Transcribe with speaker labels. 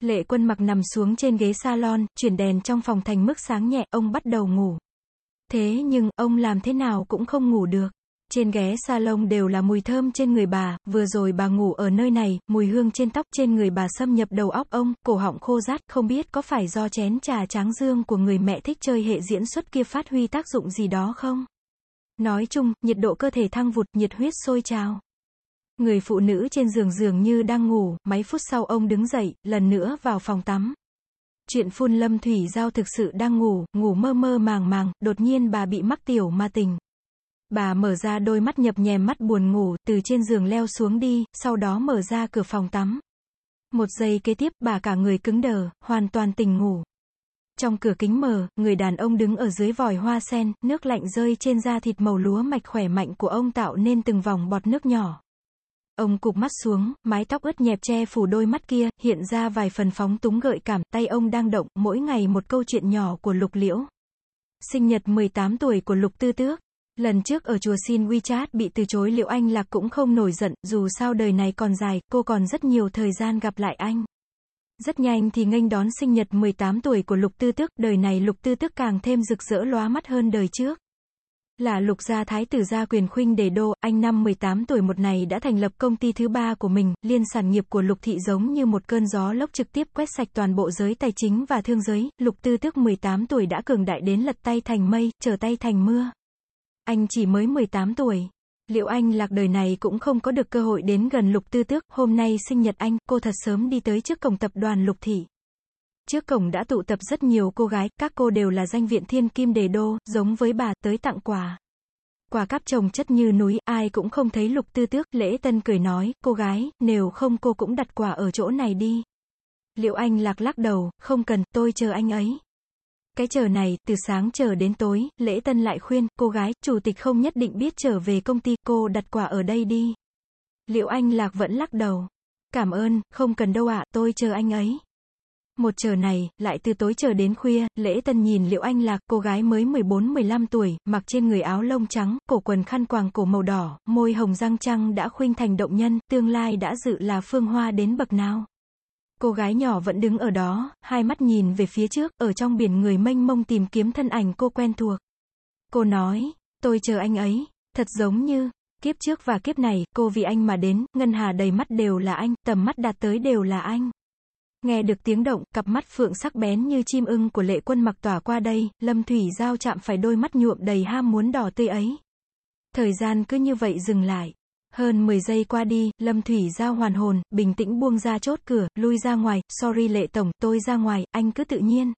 Speaker 1: Lệ quân mặc nằm xuống trên ghế salon, chuyển đèn trong phòng thành mức sáng nhẹ, ông bắt đầu ngủ. Thế nhưng, ông làm thế nào cũng không ngủ được. Trên ghé salon đều là mùi thơm trên người bà, vừa rồi bà ngủ ở nơi này, mùi hương trên tóc trên người bà xâm nhập đầu óc ông, cổ họng khô rát, không biết có phải do chén trà tráng dương của người mẹ thích chơi hệ diễn xuất kia phát huy tác dụng gì đó không? Nói chung, nhiệt độ cơ thể thăng vụt, nhiệt huyết sôi trào. Người phụ nữ trên giường dường như đang ngủ, mấy phút sau ông đứng dậy, lần nữa vào phòng tắm. Chuyện phun lâm thủy giao thực sự đang ngủ, ngủ mơ mơ màng màng, đột nhiên bà bị mắc tiểu ma tình. Bà mở ra đôi mắt nhập nhèm mắt buồn ngủ, từ trên giường leo xuống đi, sau đó mở ra cửa phòng tắm. Một giây kế tiếp, bà cả người cứng đờ, hoàn toàn tỉnh ngủ. Trong cửa kính mở, người đàn ông đứng ở dưới vòi hoa sen, nước lạnh rơi trên da thịt màu lúa mạch khỏe mạnh của ông tạo nên từng vòng bọt nước nhỏ. Ông cụp mắt xuống, mái tóc ướt nhẹp che phủ đôi mắt kia, hiện ra vài phần phóng túng gợi cảm, tay ông đang động, mỗi ngày một câu chuyện nhỏ của Lục Liễu. Sinh nhật 18 tuổi của Lục Tư Tước. Lần trước ở chùa xin WeChat bị từ chối liệu anh Lạc cũng không nổi giận, dù sao đời này còn dài, cô còn rất nhiều thời gian gặp lại anh. Rất nhanh thì nghênh đón sinh nhật 18 tuổi của Lục Tư Tước, đời này Lục Tư Tước càng thêm rực rỡ lóa mắt hơn đời trước. Là lục gia thái tử gia quyền khuynh đề đô, anh năm 18 tuổi một này đã thành lập công ty thứ ba của mình, liên sản nghiệp của lục thị giống như một cơn gió lốc trực tiếp quét sạch toàn bộ giới tài chính và thương giới, lục tư tước 18 tuổi đã cường đại đến lật tay thành mây, trở tay thành mưa. Anh chỉ mới 18 tuổi. Liệu anh lạc đời này cũng không có được cơ hội đến gần lục tư tước, hôm nay sinh nhật anh, cô thật sớm đi tới trước cổng tập đoàn lục thị. Trước cổng đã tụ tập rất nhiều cô gái, các cô đều là danh viện thiên kim đề đô, giống với bà, tới tặng quà. Quà cáp chồng chất như núi, ai cũng không thấy lục tư tước, lễ tân cười nói, cô gái, nếu không cô cũng đặt quà ở chỗ này đi. Liệu anh lạc lắc đầu, không cần, tôi chờ anh ấy. Cái chờ này, từ sáng chờ đến tối, lễ tân lại khuyên, cô gái, chủ tịch không nhất định biết trở về công ty, cô đặt quà ở đây đi. Liệu anh lạc vẫn lắc đầu. Cảm ơn, không cần đâu ạ, tôi chờ anh ấy. Một chờ này, lại từ tối chờ đến khuya, lễ tân nhìn liệu anh lạc, cô gái mới 14-15 tuổi, mặc trên người áo lông trắng, cổ quần khăn quàng cổ màu đỏ, môi hồng răng trăng đã khuynh thành động nhân, tương lai đã dự là phương hoa đến bậc nào. Cô gái nhỏ vẫn đứng ở đó, hai mắt nhìn về phía trước, ở trong biển người mênh mông tìm kiếm thân ảnh cô quen thuộc. Cô nói, tôi chờ anh ấy, thật giống như, kiếp trước và kiếp này, cô vì anh mà đến, ngân hà đầy mắt đều là anh, tầm mắt đạt tới đều là anh. Nghe được tiếng động, cặp mắt phượng sắc bén như chim ưng của lệ quân mặc tỏa qua đây, lâm thủy giao chạm phải đôi mắt nhuộm đầy ham muốn đỏ tươi ấy. Thời gian cứ như vậy dừng lại. Hơn 10 giây qua đi, Lâm Thủy Giao hoàn hồn, bình tĩnh buông ra chốt cửa, lui ra ngoài, sorry lệ tổng, tôi ra ngoài, anh cứ tự nhiên.